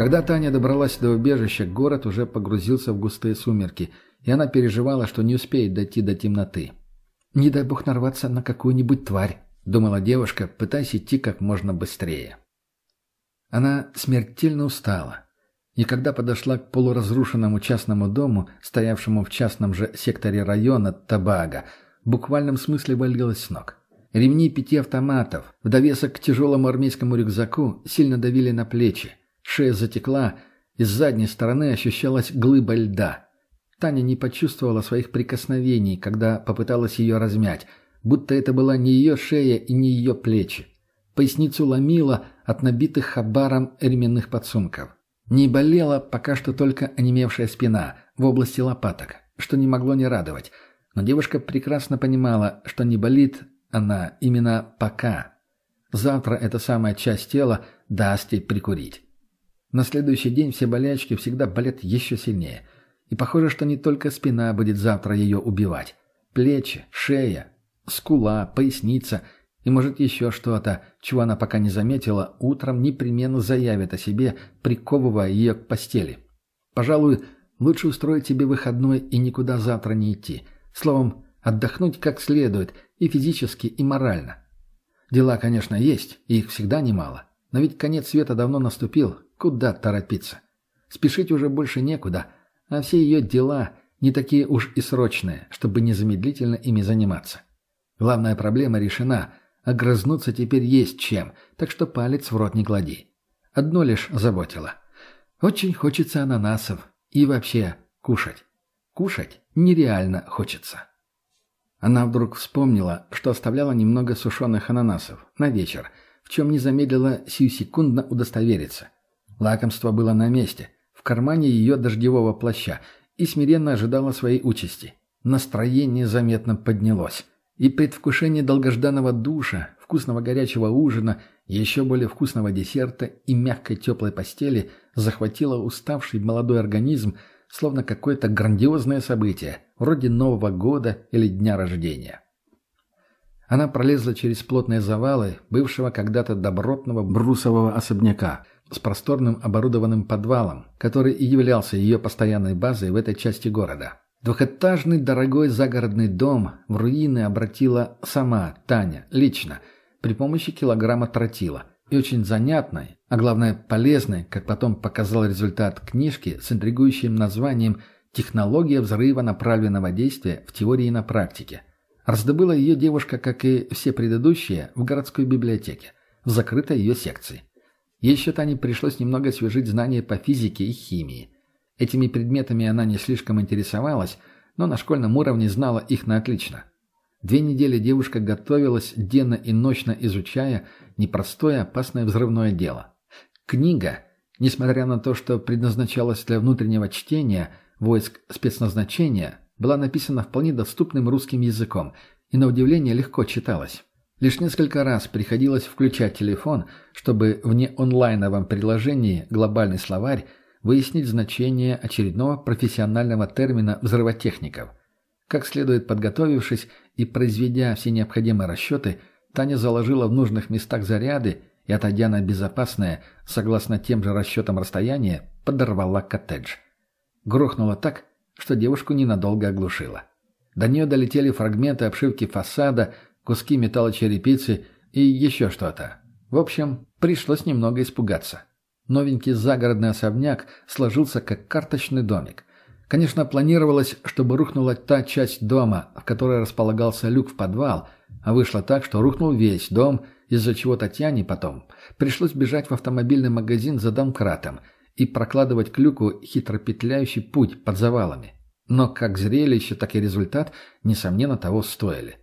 Когда Таня добралась до убежища, город уже погрузился в густые сумерки, и она переживала, что не успеет дойти до темноты. «Не дай бог нарваться на какую-нибудь тварь», — думала девушка, пытаясь идти как можно быстрее. Она смертельно устала. И когда подошла к полуразрушенному частному дому, стоявшему в частном же секторе района Табага, в буквальном смысле валилась с ног. Ремни пяти автоматов, в довесок к тяжелому армейскому рюкзаку, сильно давили на плечи. Шея затекла, и с задней стороны ощущалась глыба льда. Таня не почувствовала своих прикосновений, когда попыталась ее размять, будто это была не ее шея и не ее плечи. Поясницу ломила от набитых хабаром ременных подсумков. Не болела пока что только онемевшая спина в области лопаток, что не могло не радовать. Но девушка прекрасно понимала, что не болит она именно пока. Завтра эта самая часть тела даст ей прикурить. На следующий день все болячки всегда болят еще сильнее. И похоже, что не только спина будет завтра ее убивать. Плечи, шея, скула, поясница и, может, еще что-то, чего она пока не заметила, утром непременно заявит о себе, приковывая ее к постели. Пожалуй, лучше устроить себе выходной и никуда завтра не идти. Словом, отдохнуть как следует и физически, и морально. Дела, конечно, есть, и их всегда немало. Но ведь конец света давно наступил, куда торопиться? Спешить уже больше некуда, а все ее дела не такие уж и срочные, чтобы незамедлительно ими заниматься. Главная проблема решена, огрызнуться теперь есть чем, так что палец в рот не клади. Одно лишь заботило. Очень хочется ананасов и вообще кушать. Кушать нереально хочется. Она вдруг вспомнила, что оставляла немного сушеных ананасов на вечер, чем не замедлила сиюсекундно удостовериться. Лакомство было на месте, в кармане ее дождевого плаща, и смиренно ожидала своей участи. Настроение заметно поднялось. И предвкушение долгожданного душа, вкусного горячего ужина, еще более вкусного десерта и мягкой теплой постели захватило уставший молодой организм, словно какое-то грандиозное событие, вроде Нового года или дня рождения. Она пролезла через плотные завалы бывшего когда-то добротного брусового особняка с просторным оборудованным подвалом, который и являлся ее постоянной базой в этой части города. Двухэтажный дорогой загородный дом в руины обратила сама Таня, лично, при помощи килограмма тротила, и очень занятной, а главное полезной, как потом показал результат книжки с интригующим названием «Технология взрыва направленного действия в теории и на практике». Раздобыла ее девушка, как и все предыдущие, в городской библиотеке, в закрытой ее секции. Еще Тане пришлось немного освежить знания по физике и химии. Этими предметами она не слишком интересовалась, но на школьном уровне знала их на отлично. Две недели девушка готовилась, денно и ночно изучая непростое опасное взрывное дело. Книга, несмотря на то, что предназначалась для внутреннего чтения войск спецназначения, была написана вполне доступным русским языком и, на удивление, легко читалась. Лишь несколько раз приходилось включать телефон, чтобы в неонлайновом приложении «Глобальный словарь» выяснить значение очередного профессионального термина взрывотехников. Как следует подготовившись и произведя все необходимые расчеты, Таня заложила в нужных местах заряды и, отойдя на безопасное, согласно тем же расчетам расстояние, подорвала коттедж. Грохнуло так, что девушку ненадолго оглушило. До нее долетели фрагменты обшивки фасада, куски металлочерепицы и еще что-то. В общем, пришлось немного испугаться. Новенький загородный особняк сложился как карточный домик. Конечно, планировалось, чтобы рухнула та часть дома, в которой располагался люк в подвал, а вышло так, что рухнул весь дом, из-за чего Татьяне потом пришлось бежать в автомобильный магазин за домкратом и прокладывать к люку хитропетляющий путь под завалами. Но как зрелище, так и результат, несомненно, того стоили.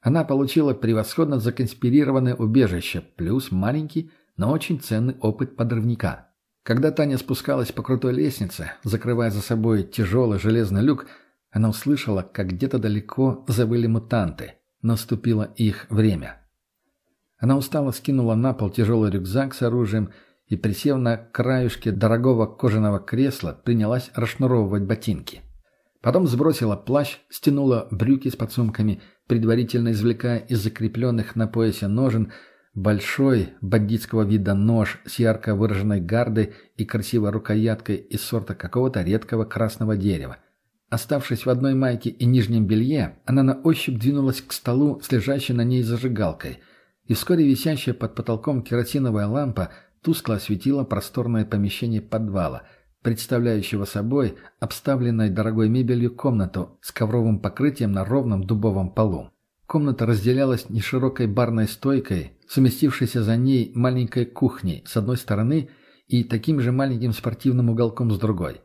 Она получила превосходно законспирированное убежище, плюс маленький, но очень ценный опыт подрывника. Когда Таня спускалась по крутой лестнице, закрывая за собой тяжелый железный люк, она услышала, как где-то далеко завыли мутанты. Наступило их время. Она устало скинула на пол тяжелый рюкзак с оружием и, присев на краюшке дорогого кожаного кресла, принялась расшнуровывать ботинки. Потом сбросила плащ, стянула брюки с подсумками, предварительно извлекая из закрепленных на поясе ножен Большой, бандитского вида нож с ярко выраженной гардой и красивой рукояткой из сорта какого-то редкого красного дерева. Оставшись в одной майке и нижнем белье, она на ощупь двинулась к столу с лежащей на ней зажигалкой. И вскоре висящая под потолком керосиновая лампа тускло осветила просторное помещение подвала, представляющего собой обставленной дорогой мебелью комнату с ковровым покрытием на ровном дубовом полу. Комната разделялась неширокой барной стойкой, совместившейся за ней маленькой кухней с одной стороны и таким же маленьким спортивным уголком с другой.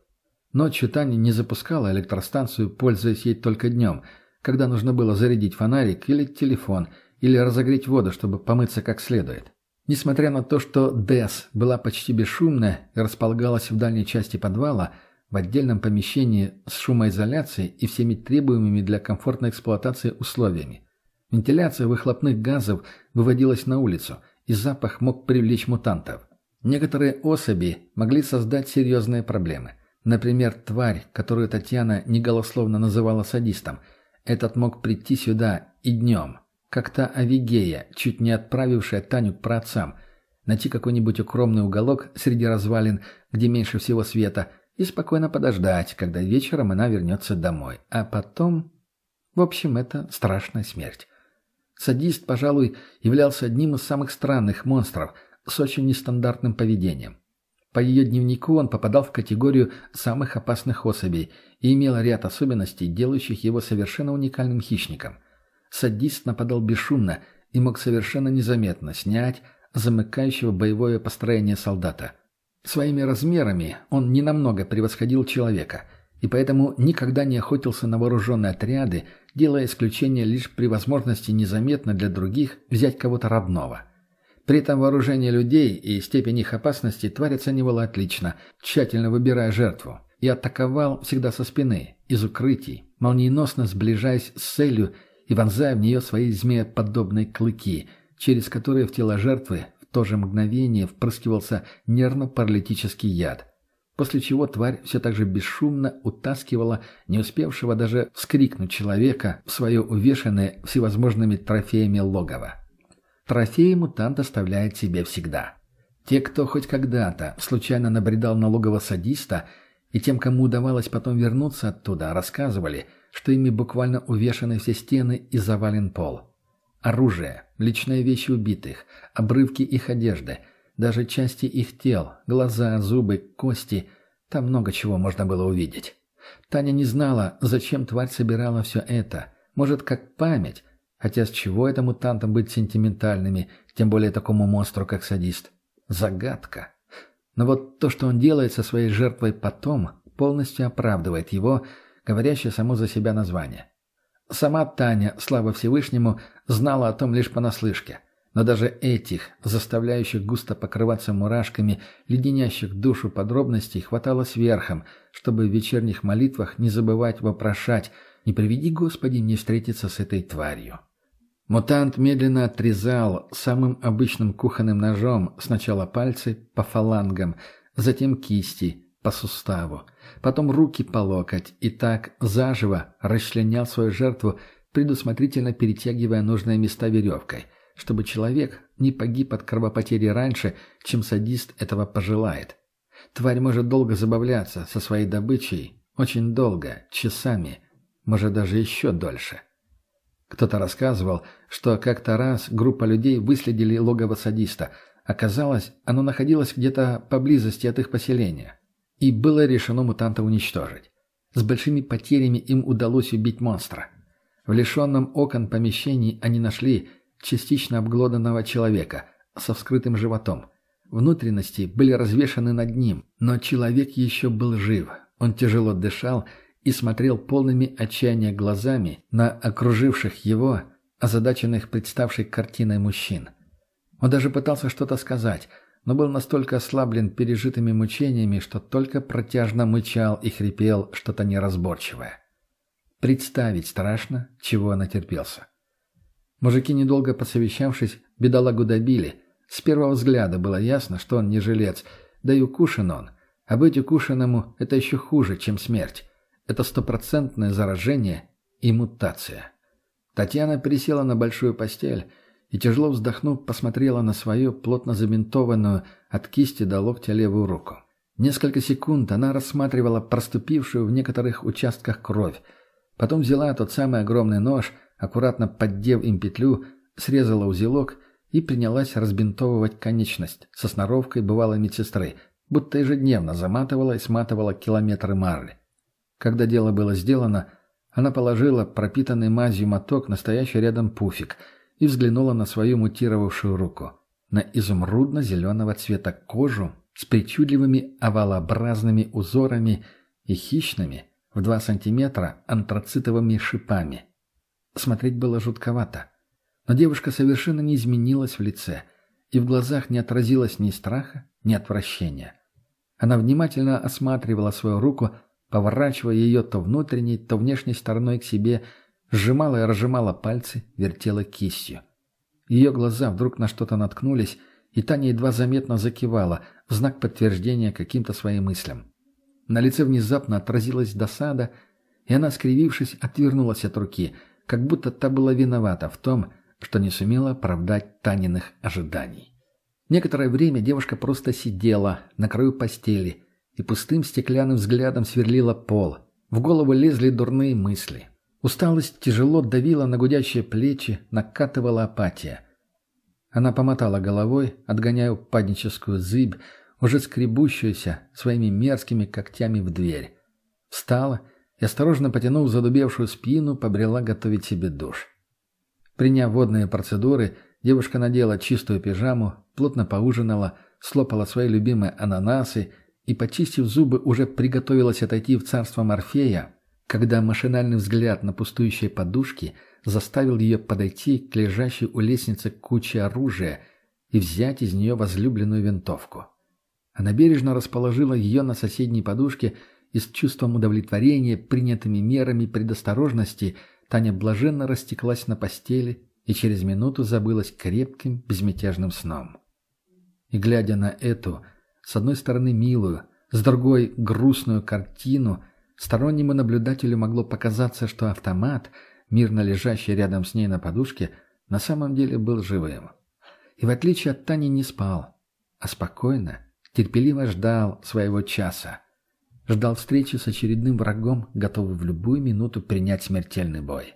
Ночью Таня не запускала электростанцию, пользуясь ей только днем, когда нужно было зарядить фонарик или телефон, или разогреть воду, чтобы помыться как следует. Несмотря на то, что ДЭС была почти бесшумная и располагалась в дальней части подвала, в отдельном помещении с шумоизоляцией и всеми требуемыми для комфортной эксплуатации условиями. Вентиляция выхлопных газов выводилась на улицу, и запах мог привлечь мутантов. Некоторые особи могли создать серьезные проблемы. Например, тварь, которую Татьяна неголословно называла садистом. Этот мог прийти сюда и днем. Как та Авигея, чуть не отправившая Таню к праотцам. Найти какой-нибудь укромный уголок среди развалин, где меньше всего света, и спокойно подождать, когда вечером она вернется домой. А потом... В общем, это страшная смерть. Садист, пожалуй, являлся одним из самых странных монстров с очень нестандартным поведением. По ее дневнику он попадал в категорию самых опасных особей и имел ряд особенностей, делающих его совершенно уникальным хищником. Садист нападал бесшумно и мог совершенно незаметно снять замыкающего боевое построение солдата. Своими размерами он ненамного превосходил человека – и поэтому никогда не охотился на вооруженные отряды, делая исключение лишь при возможности незаметно для других взять кого-то родного. При этом вооружение людей и степень их опасности тварь оценивала отлично, тщательно выбирая жертву, и атаковал всегда со спины, из укрытий, молниеносно сближаясь с целью и вонзая в нее свои змееподобные клыки, через которые в тело жертвы в то же мгновение впрыскивался нервно-паралитический яд – после чего тварь все так же бесшумно утаскивала не успевшего даже вскрикнуть человека в свое увешанное всевозможными трофеями логово. Трофеи мутант оставляет себе всегда. Те, кто хоть когда-то случайно набредал на логово садиста, и тем, кому удавалось потом вернуться оттуда, рассказывали, что ими буквально увешаны все стены и завален пол. Оружие, личные вещи убитых, обрывки их одежды – даже части их тел, глаза, зубы, кости. Там много чего можно было увидеть. Таня не знала, зачем тварь собирала все это. Может, как память. Хотя с чего это мутантам быть сентиментальными, тем более такому монстру, как садист? Загадка. Но вот то, что он делает со своей жертвой потом, полностью оправдывает его, говорящее само за себя название. Сама Таня, слава Всевышнему, знала о том лишь понаслышке. Но даже этих, заставляющих густо покрываться мурашками, леденящих душу подробностей, хватало сверхом, чтобы в вечерних молитвах не забывать вопрошать «Не приведи, Господи, не встретиться с этой тварью». Мутант медленно отрезал самым обычным кухонным ножом сначала пальцы по фалангам, затем кисти по суставу, потом руки по локоть и так заживо расчленял свою жертву, предусмотрительно перетягивая нужные места веревкой – чтобы человек не погиб от кровопотери раньше, чем садист этого пожелает. Тварь может долго забавляться со своей добычей, очень долго, часами, может даже еще дольше. Кто-то рассказывал, что как-то раз группа людей выследили логово садиста. Оказалось, оно находилось где-то поблизости от их поселения. И было решено мутанта уничтожить. С большими потерями им удалось убить монстра. В лишенном окон помещении они нашли частично обглоданного человека со вскрытым животом. Внутренности были развешаны над ним, но человек еще был жив. Он тяжело дышал и смотрел полными отчаяния глазами на окруживших его, озадаченных представшей картиной мужчин. Он даже пытался что-то сказать, но был настолько ослаблен пережитыми мучениями, что только протяжно мычал и хрипел что-то неразборчивое. Представить страшно, чего он натерпелся. Мужики, недолго посовещавшись, бедолагу добили. С первого взгляда было ясно, что он не жилец, да и укушен он. А быть укушенному – это еще хуже, чем смерть. Это стопроцентное заражение и мутация. Татьяна присела на большую постель и, тяжело вздохнув, посмотрела на свою плотно забинтованную от кисти до локтя левую руку. Несколько секунд она рассматривала проступившую в некоторых участках кровь. Потом взяла тот самый огромный нож, аккуратно поддев им петлю, срезала узелок и принялась разбинтовывать конечность со сноровкой бывалой медсестры, будто ежедневно заматывала и сматывала километры марли. Когда дело было сделано, она положила пропитанный мазью моток, настоящий рядом пуфик, и взглянула на свою мутировавшую руку. На изумрудно-зеленого цвета кожу с причудливыми овалообразными узорами и хищными в два сантиметра антрацитовыми шипами. Смотреть было жутковато. Но девушка совершенно не изменилась в лице, и в глазах не отразилось ни страха, ни отвращения. Она внимательно осматривала свою руку, поворачивая ее то внутренней, то внешней стороной к себе, сжимала и разжимала пальцы, вертела кистью. Ее глаза вдруг на что-то наткнулись, и Таня едва заметно закивала, в знак подтверждения каким-то своим мыслям. На лице внезапно отразилась досада, и она, скривившись, отвернулась от руки, как будто та была виновата в том, что не сумела оправдать Таниных ожиданий. Некоторое время девушка просто сидела на краю постели и пустым стеклянным взглядом сверлила пол. В голову лезли дурные мысли. Усталость тяжело давила на гудящие плечи, накатывала апатия. Она помотала головой, отгоняя упадническую зыбь, уже скребущуюся своими мерзкими когтями в дверь. Встала и, осторожно потянув задубевшую спину, побрела готовить себе душ. Приняв водные процедуры, девушка надела чистую пижаму, плотно поужинала, слопала свои любимые ананасы и, почистив зубы, уже приготовилась отойти в царство Морфея, когда машинальный взгляд на пустующие подушки заставил ее подойти к лежащей у лестницы куче оружия и взять из нее возлюбленную винтовку. Она бережно расположила ее на соседней подушке и с чувством удовлетворения принятыми мерами предосторожности Таня блаженно растеклась на постели и через минуту забылась крепким, безмятежным сном. И глядя на эту, с одной стороны милую, с другой грустную картину, стороннему наблюдателю могло показаться, что автомат, мирно лежащий рядом с ней на подушке, на самом деле был живым. И в отличие от Тани не спал, а спокойно, терпеливо ждал своего часа. Ждал встречи с очередным врагом, готовый в любую минуту принять смертельный бой.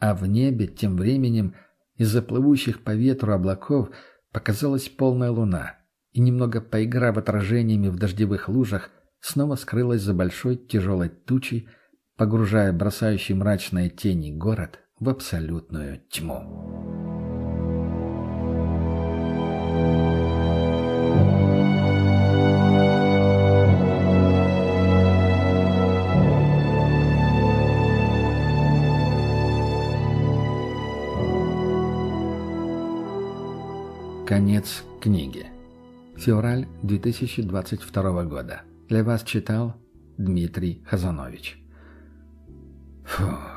А в небе тем временем из-за плывущих по ветру облаков показалась полная луна, и немного поиграв отражениями в дождевых лужах, снова скрылась за большой тяжелой тучей, погружая бросающий мрачные тени город в абсолютную тьму. Конец книги. Февраль 2022 года. Для вас читал Дмитрий Хазанович. Фух.